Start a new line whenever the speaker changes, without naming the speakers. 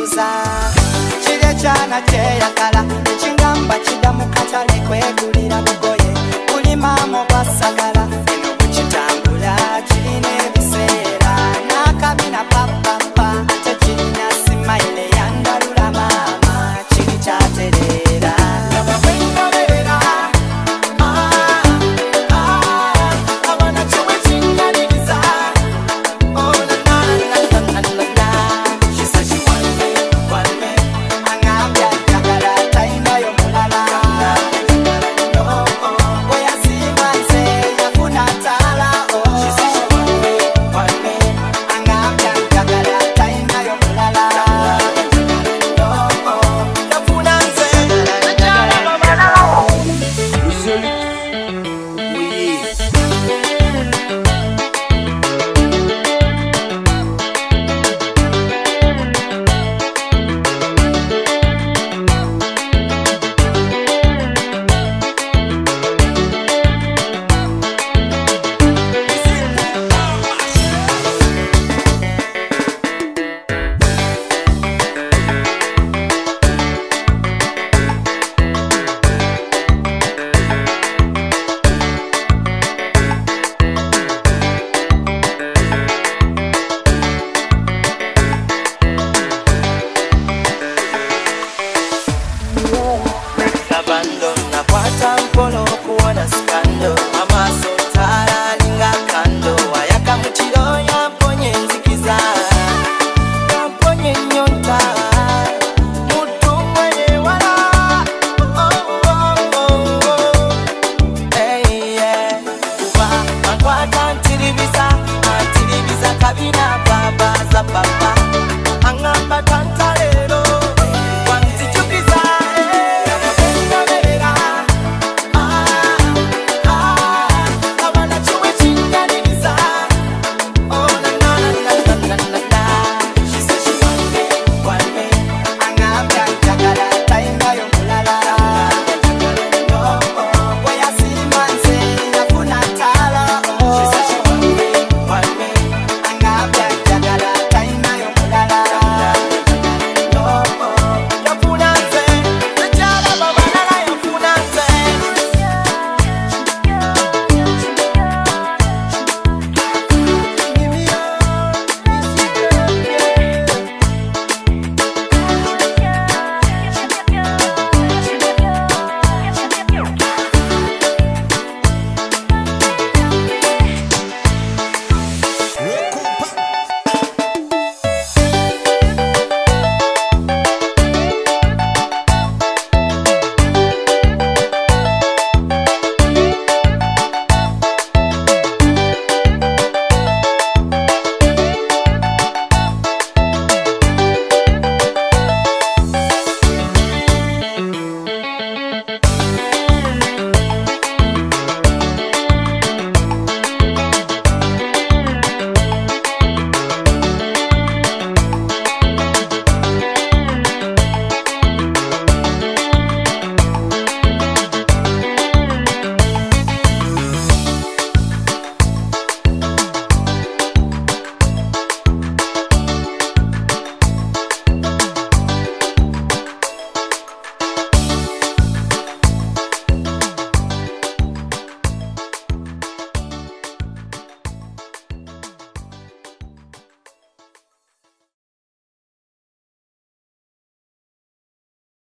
kuza chirye chana cheyagala chingamba chida mukatale kwegulira mugoye kulimamo kwasagala
baza papa angamba